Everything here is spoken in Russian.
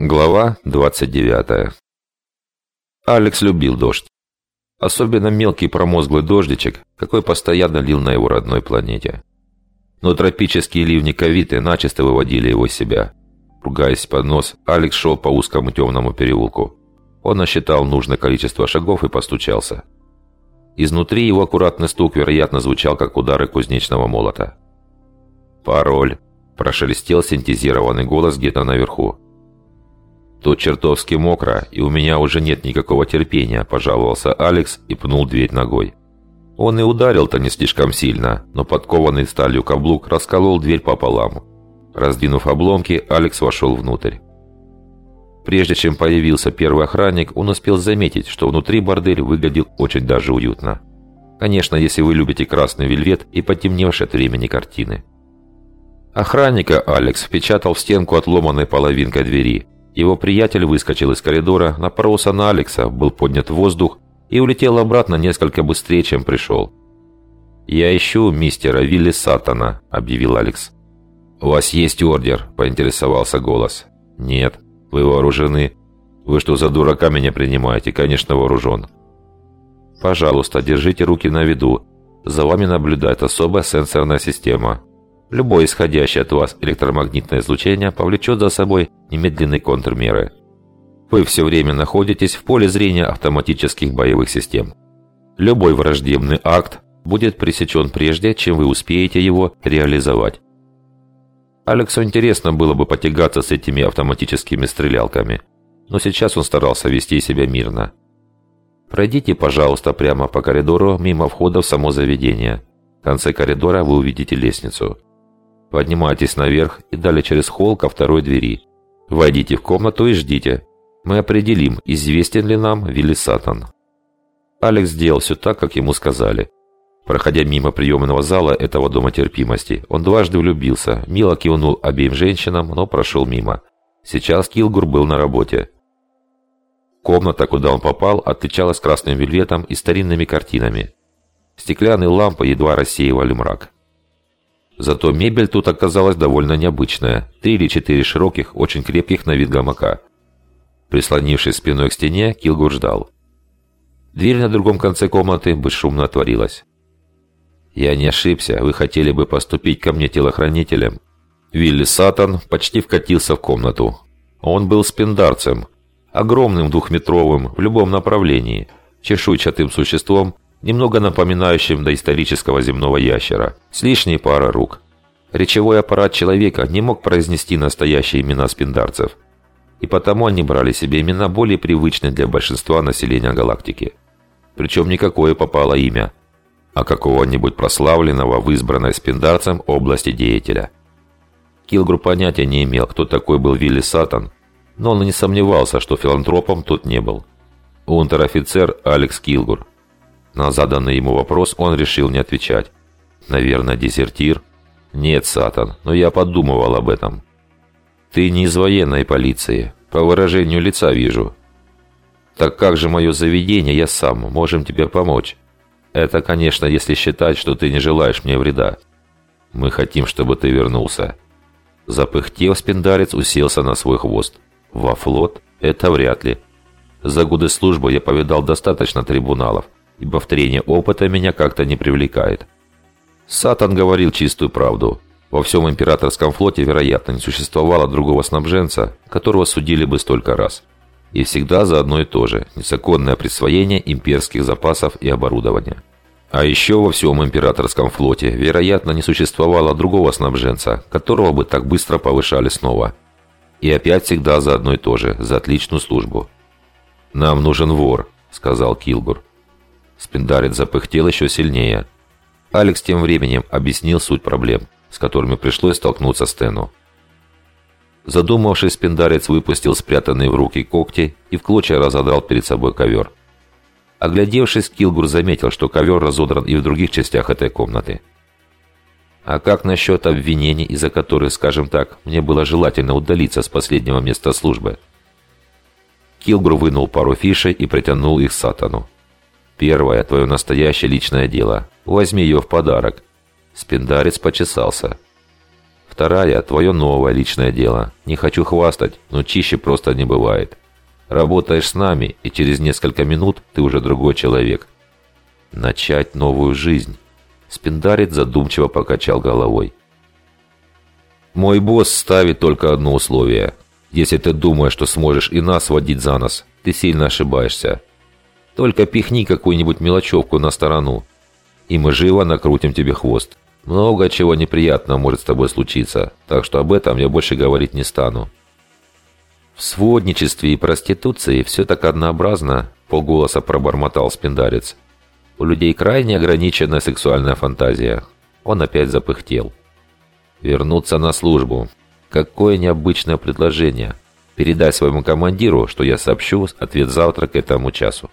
Глава 29. Алекс любил дождь. Особенно мелкий промозглый дождичек, какой постоянно лил на его родной планете. Но тропические ливни ковиты начисто выводили его из себя. Ругаясь под нос, Алекс шел по узкому темному переулку. Он насчитал нужное количество шагов и постучался. Изнутри его аккуратный стук, вероятно, звучал, как удары кузнечного молота. «Пароль», – прошелестел синтезированный голос где-то наверху. «Тут чертовски мокро, и у меня уже нет никакого терпения», – пожаловался Алекс и пнул дверь ногой. Он и ударил-то не слишком сильно, но подкованный сталью каблук расколол дверь пополам. Раздвинув обломки, Алекс вошел внутрь. Прежде чем появился первый охранник, он успел заметить, что внутри бордель выглядел очень даже уютно. Конечно, если вы любите красный вельвет и потемневшие от времени картины. Охранника Алекс впечатал в стенку отломанной половинкой двери – его приятель выскочил из коридора, напоролся на Алекса, был поднят в воздух и улетел обратно несколько быстрее, чем пришел. «Я ищу мистера Вилли Сатана», — объявил Алекс. «У вас есть ордер?» — поинтересовался голос. «Нет. Вы вооружены?» «Вы что, за дурака меня принимаете?» «Конечно, вооружен». «Пожалуйста, держите руки на виду. За вами наблюдает особая сенсорная система. Любое исходящее от вас электромагнитное излучение повлечет за собой немедленные контрмеры. Вы все время находитесь в поле зрения автоматических боевых систем. Любой враждебный акт будет пресечен прежде, чем вы успеете его реализовать. Алексу интересно было бы потягаться с этими автоматическими стрелялками, но сейчас он старался вести себя мирно. Пройдите, пожалуйста, прямо по коридору мимо входа в само заведение. В конце коридора вы увидите лестницу. Поднимайтесь наверх и далее через холл ко второй двери. Войдите в комнату и ждите. Мы определим, известен ли нам Вилли Сатан. Алекс сделал все так, как ему сказали. Проходя мимо приемного зала этого дома терпимости, он дважды влюбился, мило кивнул обеим женщинам, но прошел мимо. Сейчас Килгур был на работе. Комната, куда он попал, отличалась красным вельветом и старинными картинами. Стеклянные лампы едва рассеивали мрак. Зато мебель тут оказалась довольно необычная. Три или четыре широких, очень крепких на вид гамака. Прислонившись спиной к стене, Килгур ждал. Дверь на другом конце комнаты бесшумно отворилась. «Я не ошибся, вы хотели бы поступить ко мне телохранителем». Вилли Сатан почти вкатился в комнату. Он был спиндарцем, огромным двухметровым в любом направлении, чешуйчатым существом, немного напоминающим доисторического земного ящера, с лишней парой рук. Речевой аппарат человека не мог произнести настоящие имена спиндарцев, и потому они брали себе имена более привычные для большинства населения галактики. Причем никакое попало имя, а какого-нибудь прославленного в избранной спиндарцем области деятеля. Килгру понятия не имел, кто такой был Вилли Сатан, но он и не сомневался, что филантропом тут не был. Унтер-офицер Алекс Килгур – на заданный ему вопрос он решил не отвечать. «Наверное, дезертир?» «Нет, Сатан, но я подумывал об этом». «Ты не из военной полиции. По выражению лица вижу». «Так как же мое заведение, я сам. Можем тебе помочь». «Это, конечно, если считать, что ты не желаешь мне вреда». «Мы хотим, чтобы ты вернулся». Запыхтев, спиндарец уселся на свой хвост. «Во флот? Это вряд ли. За годы службы я повидал достаточно трибуналов и повторение опыта меня как-то не привлекает. Сатан говорил чистую правду. Во всем императорском флоте, вероятно, не существовало другого снабженца, которого судили бы столько раз. И всегда за одно и то же – незаконное присвоение имперских запасов и оборудования. А еще во всем императорском флоте, вероятно, не существовало другого снабженца, которого бы так быстро повышали снова. И опять всегда за одно и то же, за отличную службу. «Нам нужен вор», – сказал Килгур. Спиндарец запыхтел еще сильнее. Алекс тем временем объяснил суть проблем, с которыми пришлось столкнуться Стэну. Задумавшись, Спиндарец выпустил спрятанные в руки когти и в клочья разодрал перед собой ковер. Оглядевшись, Килгур заметил, что ковер разодран и в других частях этой комнаты. А как насчет обвинений, из-за которых, скажем так, мне было желательно удалиться с последнего места службы? Килгур вынул пару фишей и притянул их Сатану. Первое, твое настоящее личное дело. Возьми ее в подарок. Спиндарец почесался. вторая – твое новое личное дело. Не хочу хвастать, но чище просто не бывает. Работаешь с нами, и через несколько минут ты уже другой человек. Начать новую жизнь. Спиндарит задумчиво покачал головой. Мой босс ставит только одно условие. Если ты думаешь, что сможешь и нас водить за нос, ты сильно ошибаешься. Только пихни какую-нибудь мелочевку на сторону, и мы живо накрутим тебе хвост. Много чего неприятного может с тобой случиться, так что об этом я больше говорить не стану. В сводничестве и проституции все так однообразно, полголоса пробормотал спиндарец. У людей крайне ограниченная сексуальная фантазия. Он опять запыхтел. Вернуться на службу. Какое необычное предложение. Передай своему командиру, что я сообщу ответ завтра к этому часу.